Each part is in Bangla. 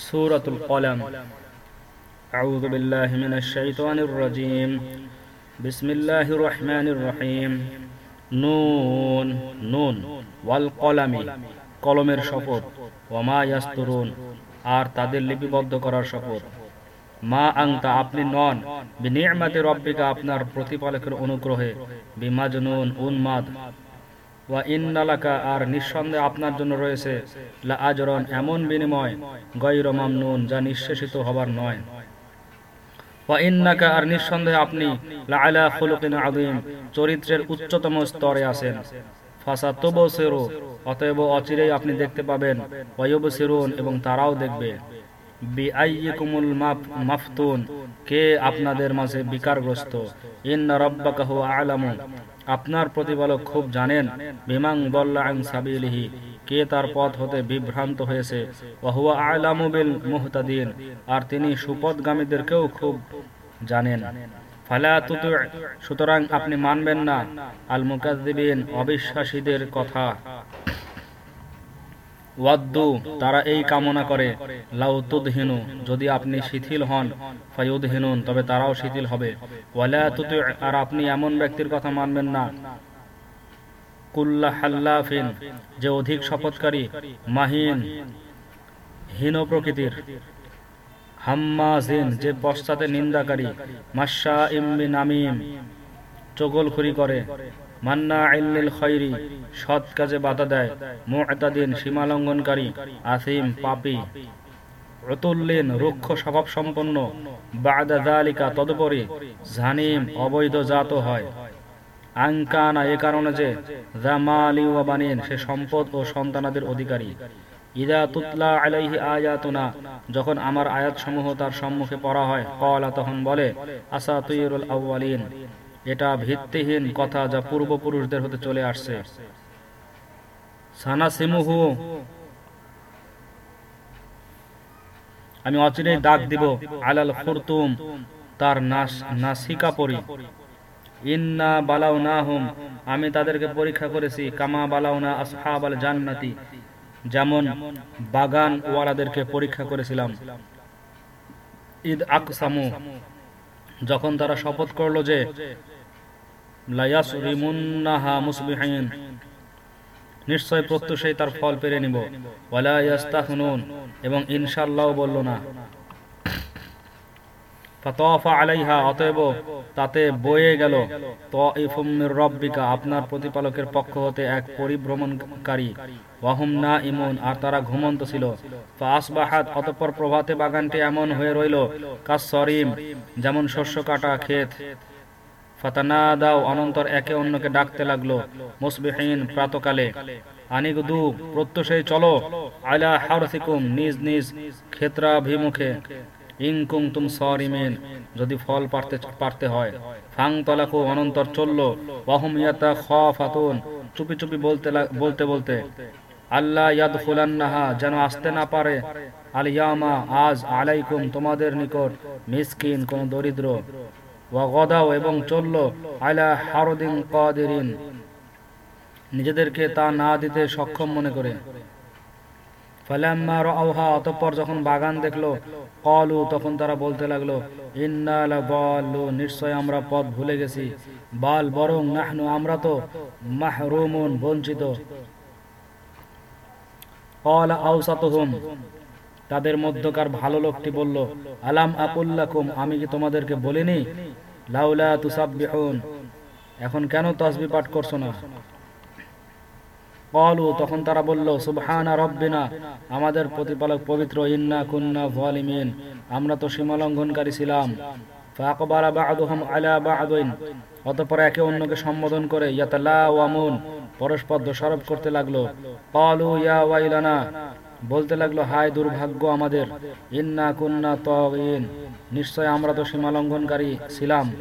سورة القلم أعوذ بالله من الشيطان الرجيم بسم الله الرحمن الرحيم নুন নুন ওয়াল কলামি কলমের শপথ ওমা ইয়াস্তুরুন আর তাদের লিপিবদ্ধ করার শপথ মা আংতা আপনি নন বিনিয়মাতে রব্বিকা আপনার প্রতিপালকের অনুগ্রহে বিমাজনুন উন্মাদ ওয়া ইন্নালাকা, আর নিঃসন্দেহে আপনার জন্য রয়েছে লা আজরন, এমন বিনিময় গৈর মামনুন, যা নিঃশেষিত হবার নয়। ওয়া ইন্নাকা, আর নিঃসন্দেহে আপনি লা আলা খুলুকিন আযীম, চরিত্রের উচ্চতম স্তরে আছেন। ফাসাতুবসিরু, অতএব অচিরেই আপনি দেখতে পাবেন ওয়ায়ুবসিরুন এবং তারাও দেখবে। বিআইয়িকুমুল মাফতুন। কে আপনাদের মাঝে বিকারগ্রস্ত? ইন্না রাব্বাকা হুয়া আলামু। আপনার প্রতিপালক খুব জানেন। বিমাং বল্লা সাবিলিহি। কে তার পথ হতে বিভ্রান্ত হয়েছে। ওয়াহুয়া আলামু বিল মুহতাদিন। আর তিনি সুপথগামীদেরকেও খুব জানেন। ফালা তুতু। সুতরাং আপনি মানবেন না। আল মুকাদ্দিবিন অবিশ্বাসীদের কথা। ওয়াদ্দু, তারা এই কামনা করে লাউতুদহিনু যদি আপনি শিথিল হন, ফায়ুদহিনুন, তবে তারাও শিথিল হবে। ওয়ালা তুতু, আর আপনি এমন ব্যক্তির কথা মানবেন না। কুল্লা হাল্লাফিন, যে অধিক শপথকারী, মাহিন, হীন প্রকৃতির। হাম্মাজিন, যে পশ্চাতে নিন্দাকারী মাসা ইম্মি নামিম চগলখুরি করে। মান্না জানিম অবৈধ জাত হয়। আঙ্কানা এ কারণে যে সে সম্পদ ও সন্তানাদের অধিকারী। ইদা তুতলা আলাইহি আয়াতুনা, যখন আমার আয়াত সমূহ তার সম্মুখে পড়া হয় কলা তখন বলে আসা তুইরুল আউয়ালিন। এটা ভিত্তিহীন কথা যা পূর্বপুরুষদের হতে চলে আসছে। আমি অচিরেই ডাক দিব আলাল খুরতুম, তার নাসিকা পরি ইন্না বালাউ না হুম আমি তাদেরকে পরীক্ষা করেছি, কামা বালাউ না আসহাব আল জান্নাতি, যেমন বাগান ওয়ালাদেরকে পরীক্ষা করেছিলাম। ঈদ আকসামু, যখন তারা শপথ করল যে নিশ্চয় প্রত্যুষেই তার ফল পেরে নিব। এবং ইনশাল্লাহ বলল না। আলাইহা, অতএব তাতে বয়ে গেল। রব্বিকা, আপনার প্রতিপালকের পক্ষ হতে এক পরিভ্রমণকারী। ওয়াহুম না ইমন আর তারা ঘুমন্ত ছিল। আসবাহাত অতঃপর প্রভাতে বাগানটি এমন হয়ে রইল কাজ সরিম যেমন শস্য কাটা ক্ষেত। ফাতানা দাও অনন্তর একে অন্যকে ডাকতে লাগল। মুসবিহীন প্রাতকালে। আনিগুদু, প্রত্যুষেই চলো, আলা হারসিকুম, নিজ নিজ ক্ষেত্রাভিমুখে। ইংকুং তুম সরিমেন, যদি ফল পারতে পারতে হয়। ফাং তলাকু, অনন্তর চলল। ওয়াহুম ইয়াতা খ ফাতুন চুপি চুপি বলতে বলতে বলতে। আল্লাহ ইয়াদ ফুলান্নাহা যেন আসতে না পারে। আলিয়ামা আজ আলাইকুম তোমাদের নিকট, মিসকিন, কোন দরিদ্র। ওয়াগদাও এবং চলল আলা হারদিন কাদিরিন। নিজেদেরকে তা না দিতে সক্ষম মনে করে। ফালাম্মা রাআহা অতঃপর যখন বাগান দেখল, কলু তখন তারা বলতে লাগল, ইন্না লাগাল্লু নিশ্চয় আমরা পথ ভুলে গেছি। বাল বরং নাহনু আমরা তো মাহরুমুন, বঞ্চিত। কলা আউসাতুহুম তাদের মধ্যকার ভালো লোকটি বলল, আলাম আকুল্লাকুম, আমি কি তোমাদেরকে বলিনি? লাউলা তুসাব্বিহুন। এখন কেন তসবি পাঠ করছ না? কলু তখন তারা বলল, সুবহানা রব্বিনা, আমাদের প্রতিপালক পবিত্র, ইন্না কুন্না জালিমিন আমরা তো সীমালঙ্ঘনকারী ছিলাম। ফাকবারা বা'দুহুম আলা বা'দিন, অতঃপর একে অন্যকে সম্বোধন করে, ইয়াতালাওয়ামুন, পরস্পর দোষারোপ করতে লাগল। কলু ইয়া ওয়াইলানা বলতে লাগল, হায় দুর্ভাগ্য আমাদের। ইন্না কুন্না তগিন। নিশ্চয় আমরা তো সীমালঙ্ঘনকারী ছিলাম।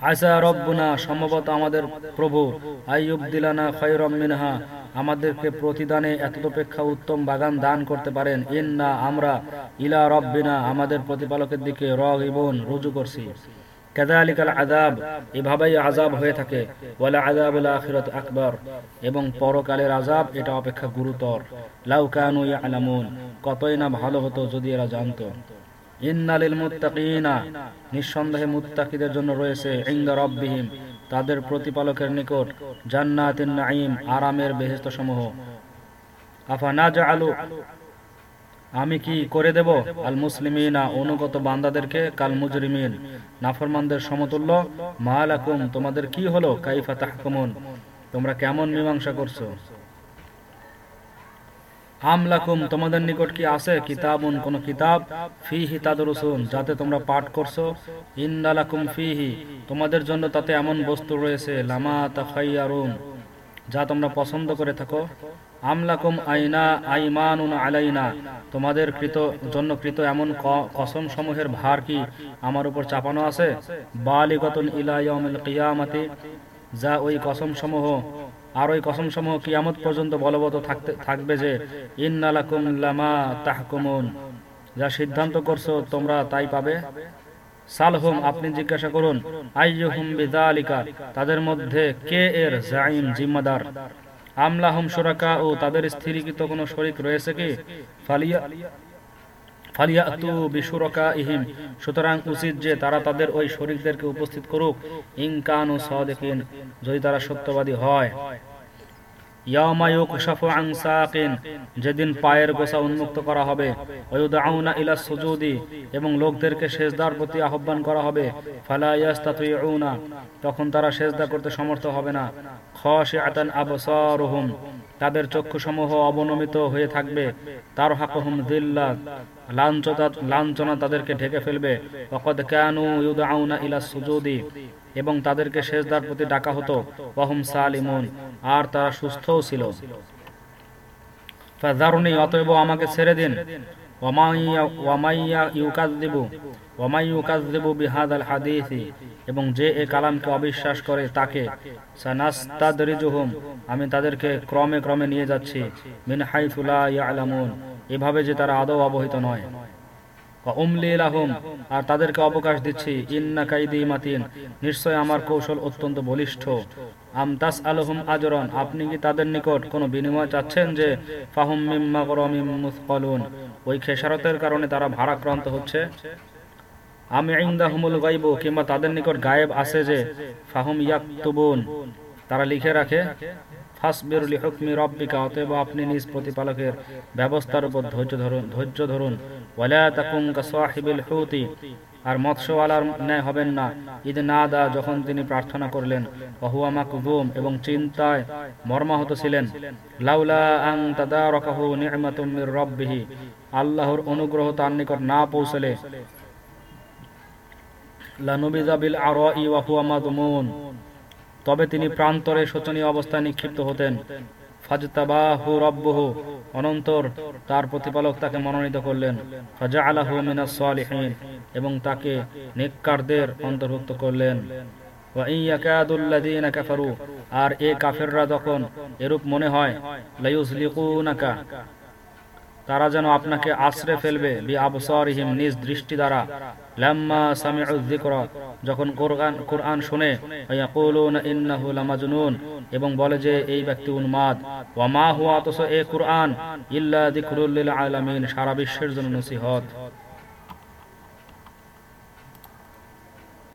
আয়সা রব্বুনা, সম্ভবত আমাদের প্রভু। আইয়ুব দিলানা খৈরম মিনহা, আমাদেরকে প্রতিদানে এতদপেক্ষা উত্তম বাগান দান করতে পারেন। ইন্না আমরা ইলা রব্বিনা, আমাদের প্রতিপালকের দিকে রগ ইবন রুজু করছি। কাদালিকাল আজাব এভাবেই আজাব হয়ে থাকে। ওয়ালা আজাবুল আখিরাত আকবর। এবং পরকালের আজাব এটা অপেক্ষা গুরুতর। লাউ কানু ইয়ালামুন। কতই না ভালো হতো যদি এরা জানতো। ইন্নালিল মুত্তাকিনা। নিঃসন্দেহে মুত্তাকিদের জন্য রয়েছে ইন্দা রব্বিহিম, তাদের প্রতিপালকের নিকট জান্নাতিন নাঈম, আরামের বেহেশত সমূহ আফা না আলু আমি কি করে দেব? আল মুসলিমিনা, অনুগত বান্দাদেরকে, কাল মুজরিমিন। নাফরমানদের সমতুল্য, মালাকুম, তোমাদের কি হলো? কাইফা তাহকুমুন। তোমরা কেমন মীমাংসা করছ? আমলাকুম তোমাদের নিকট কি আছে? কিতাবুন, কোন কিতাব? ফিহি তাদরুসুন, যাতে তোমরা পাঠ করছ। ইন্দালাকুম ফিহি, তোমাদের জন্য তাতে এমন বস্তু রয়েছে, লামা তাখাইয়ারুন, যা তোমরা পছন্দ করে থাকো। আমলাকুম আইনা আইমানুন আলাইনা। তোমাদের কৃত জন্য কৃত এমন কসম সমূহের ভার কি আমার উপর চাপানো আছে? বালিগতুন ইলা কিয়ামাতি। যা ওই কসম সমূহ আর ওই কসম সমূহ কিয়ামত পর্যন্ত বলবৎ থাকতে থাকবে যে ইন্নালাকুম লামা তাহকুমুন। যা সিদ্ধান্ত করছ তোমরা তাই পাবে। সালহুম, আপনি জিজ্ঞাসা করুন, আইয়ুহুম বিযালিকা। তাদের মধ্যে কে এর জাইম জিম্মাদার? আমলাহুম সুরাকা ও তাদের স্থিরীকৃত কোনো শরিক রয়েছে কি? ফালিয়া সুতরাং উচিত যে তারা তাদের ওই শরিকদেরকে উপস্থিত করুক। ইনকানু সাদিকিন, যদি তারা সত্যবাদী হয়। যেদিন পায়ের গোসা উন্মুক্ত করা হবে এবং লোকদেরকে শেষদার প্রতি আহ্বান করা হবে তখন তারা শেষদা করতে সমর্থ হবে না। তাদের চক্ষু সমূহ অবনমিত হয়ে থাকবে তার হাকুম দিল্লা লাঞ্ছনা তাদেরকে ঢেকে ফেলবে। ইলা সুজুদি এবং তাদেরকে শেষদার প্রতি ডাকা হতো। ওয়াহুম সালিমুন, আর তারা সুস্থও ছিল। ফাজারুনি অতএব আমাকে ছেড়ে দিন। এবং যে এ কালামকে অবিশ্বাস করে তাকে আমি তাদেরকে ক্রমে ক্রমে নিয়ে যাচ্ছি। এভাবে যে তারা আদৌ অবহিত নয়। আর তাদেরকে অবকাশ দিচ্ছি। ইন্না কাইদি মাতিন। নিশ্চয় আমার কৌশল অত্যন্ত বলিষ্ঠ। আমতাস আলহুম আজরন, আপনি কি তাদের নিকট কোনো বিনিময় চাচ্ছেন যে ফাহুম মিম্মা ওই খেসারতের কারণে তারা ভারাক্রান্ত হচ্ছে। আমি ইন্দা হুমুল গাইব কিংবা তাদের নিকট গায়েব আছে যে ফাহুম ইয়াকতুবুন। তারা লিখে রাখে ফাসবিরুলি হুকমি রব্বিকা, অতএব আপনি নিজ প্রতিপালকের ব্যবস্থার উপর ধৈর্য ধরুন ধৈর্য ধরুন। ওয়ালা তাকুম কাসাহিবিল হুতি, আর মৎস্যওয়ালার ন্যায় হবেন না। ঈদ না দা যখন তিনি প্রার্থনা করলেন অহুয়া মাকবুম এবং চিন্তায় মর্মাহত ছিলেন, লাউলা আং তাদা রকাহু নি'মাতুম মির রব্বিহি, আল্লাহর অনুগ্রহ তার নিকট না পৌঁছলে, লানুবিজা বিল আরাই ওয়া হুয়া মাদমুন তবে তিনি প্রান্তরে শোচনীয় অবস্থায় নিক্ষিপ্ত হতেন। অনন্তর তার প্রতিপালক তাকে মনোনীত করলেন। এবং তাকে অন্তর্ভুক্ত করলেন। আর এ কাফেররা যখন এরূপ মনে হয় তারা যেন আপনাকে আশ্রে ফেলবে বি নিজ দৃষ্টি দ্বারা। যখন কোরআন কোরআন শুনে এবং বলে যে এই ব্যক্তি উন্মাদ, ওয়া মা হুয়া, অথচ এ কোরআন, ইল্লা সারা বিশ্বের জন্য নসিহত।